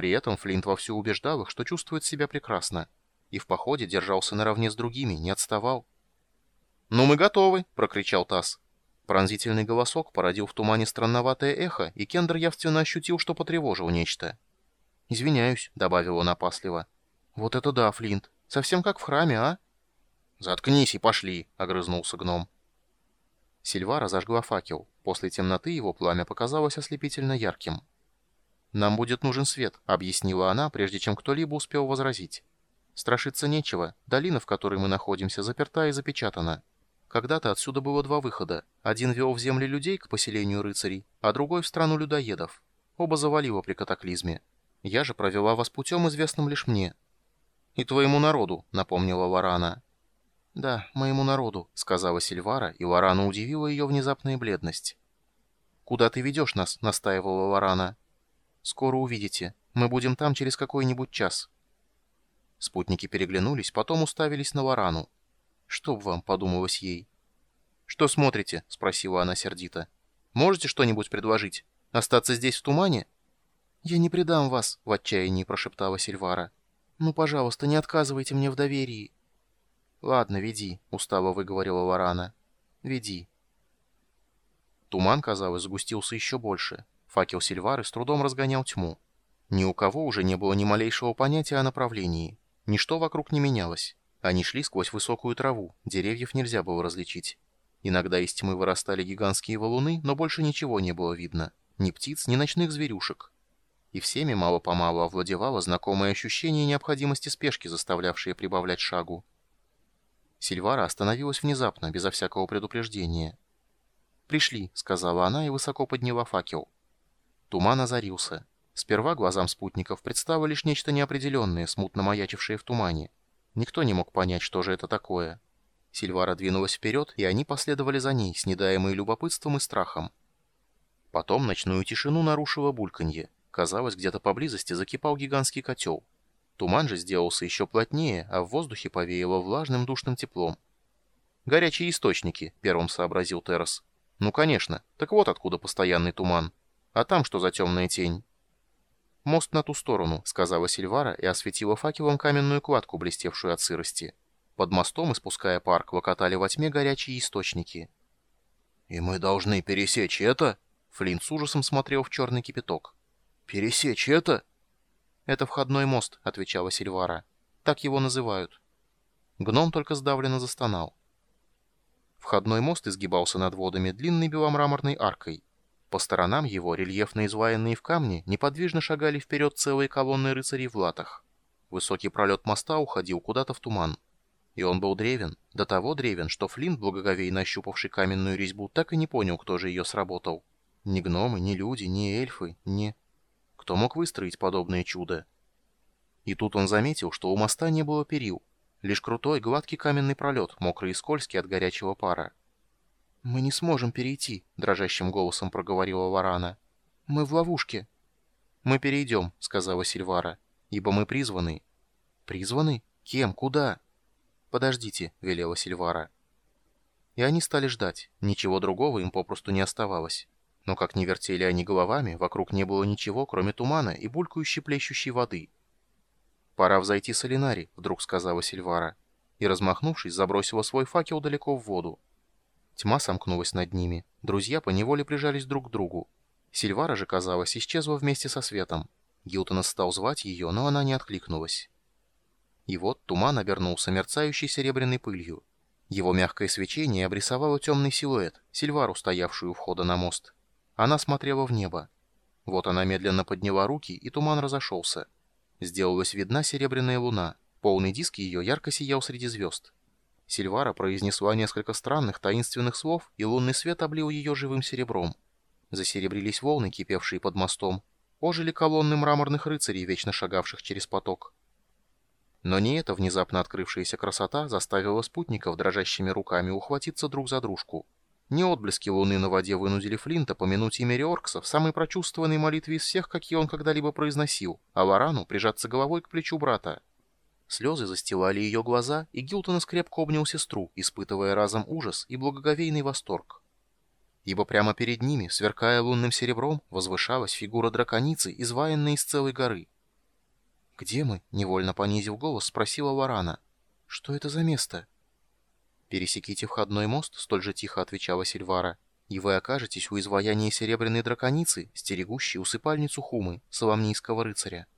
При этом Флинт вовсю убеждал их, что чувствует себя прекрасно. И в походе держался наравне с другими, не отставал. «Ну, мы готовы!» — прокричал Тасс. Пронзительный голосок породил в тумане странноватое эхо, и Кендер явственно ощутил, что потревожил нечто. «Извиняюсь», — добавил он опасливо. «Вот это да, Флинт. Совсем как в храме, а?» «Заткнись и пошли», — огрызнулся гном. Сильвара зажгла факел. После темноты его пламя показалось ослепительно ярким. «Нам будет нужен свет», — объяснила она, прежде чем кто-либо успел возразить. «Страшиться нечего. Долина, в которой мы находимся, заперта и запечатана. Когда-то отсюда было два выхода. Один вел в земли людей к поселению рыцарей, а другой в страну людоедов. Оба завалило при катаклизме. Я же провела вас путем, известным лишь мне». «И твоему народу», — напомнила Варана. «Да, моему народу», — сказала Сильвара, и Варана удивила ее внезапная бледность. «Куда ты ведешь нас?» — настаивала Варана. «Скоро увидите. Мы будем там через какой-нибудь час». Спутники переглянулись, потом уставились на Варану. «Чтоб вам», — подумалось ей. «Что смотрите?» — спросила она сердито. «Можете что-нибудь предложить? Остаться здесь в тумане?» «Я не предам вас», — в отчаянии прошептала Сильвара. «Ну, пожалуйста, не отказывайте мне в доверии». «Ладно, веди», — устало выговорила Варана. «Веди». Туман, казалось, сгустился еще больше. Факел Сильвары с трудом разгонял тьму. Ни у кого уже не было ни малейшего понятия о направлении. Ничто вокруг не менялось. Они шли сквозь высокую траву, деревьев нельзя было различить. Иногда из тьмы вырастали гигантские валуны, но больше ничего не было видно. Ни птиц, ни ночных зверюшек. И всеми мало-помалу овладевало знакомое ощущение необходимости спешки, заставлявшее прибавлять шагу. Сильвара остановилась внезапно, безо всякого предупреждения. «Пришли», — сказала она и высоко подняла факел. Туман озарился. Сперва глазам спутников представило лишь нечто неопределенное, смутно маячившее в тумане. Никто не мог понять, что же это такое. Сильвара двинулась вперед, и они последовали за ней, снедаемые любопытством и страхом. Потом ночную тишину нарушило бульканье. Казалось, где-то поблизости закипал гигантский котел. Туман же сделался еще плотнее, а в воздухе повеяло влажным душным теплом. «Горячие источники», — первым сообразил Террас. «Ну, конечно. Так вот откуда постоянный туман. А там что за темная тень?» «Мост на ту сторону», — сказала Сильвара и осветила факелом каменную кладку, блестевшую от сырости. Под мостом, испуская пар, клокотали во тьме горячие источники. «И мы должны пересечь это?» Флинт с ужасом смотрел в черный кипяток. «Пересечь это?» «Это входной мост», — отвечала Сильвара. «Так его называют». Гном только сдавленно застонал. Входной мост изгибался над водами длинной беломраморной аркой. По сторонам его, рельефно изваянные в камне, неподвижно шагали вперед целые колонны рыцарей в латах. Высокий пролет моста уходил куда-то в туман. И он был древен, до того древен, что Флинт, благоговейно ощупавший каменную резьбу, так и не понял, кто же ее сработал. Ни гномы, ни люди, ни эльфы, ни... Кто мог выстроить подобное чудо? И тут он заметил, что у моста не было перил. Лишь крутой, гладкий каменный пролет, мокрый и скользкий от горячего пара. «Мы не сможем перейти», — дрожащим голосом проговорила Варана. «Мы в ловушке». «Мы перейдем», — сказала Сильвара, — «ибо мы призваны». «Призваны? Кем? Куда?» «Подождите», — велела Сильвара. И они стали ждать. Ничего другого им попросту не оставалось. Но как ни вертели они головами, вокруг не было ничего, кроме тумана и булькающей плещущей воды. «Пора взойти с Алинари», — вдруг сказала Сильвара. И, размахнувшись, забросила свой факел далеко в воду. Тьма сомкнулась над ними. Друзья поневоле прижались друг к другу. Сильвара же, казалось, исчезла вместе со светом. Гилтон стал звать ее, но она не откликнулась. И вот туман обернулся мерцающей серебряной пылью. Его мягкое свечение обрисовало темный силуэт, Сильвару, стоявшую у входа на мост. Она смотрела в небо. Вот она медленно подняла руки, и туман разошелся. Сделалась видна серебряная луна. Полный диск ее ярко сиял среди звезд. Сильвара произнесла несколько странных таинственных слов, и лунный свет облил ее живым серебром. Засеребрились волны, кипевшие под мостом. Ожили колонны мраморных рыцарей, вечно шагавших через поток. Но не эта внезапно открывшаяся красота заставила спутников дрожащими руками ухватиться друг за дружку. Не отблески луны на воде вынудили Флинта помянуть имя Риоркса в самой прочувствованной молитве из всех, какие он когда-либо произносил, а Лорану прижаться головой к плечу брата. Слезы застилали ее глаза, и Гилтон скрепко обнял сестру, испытывая разом ужас и благоговейный восторг. Ибо прямо перед ними, сверкая лунным серебром, возвышалась фигура драконицы, изваянная из целой горы. «Где мы?» — невольно понизив голос, спросила Варана. «Что это за место?» «Пересеките входной мост», — столь же тихо отвечала Сильвара, «и вы окажетесь у изваяния серебряной драконицы, стерегущей усыпальницу Хумы, соломнийского рыцаря».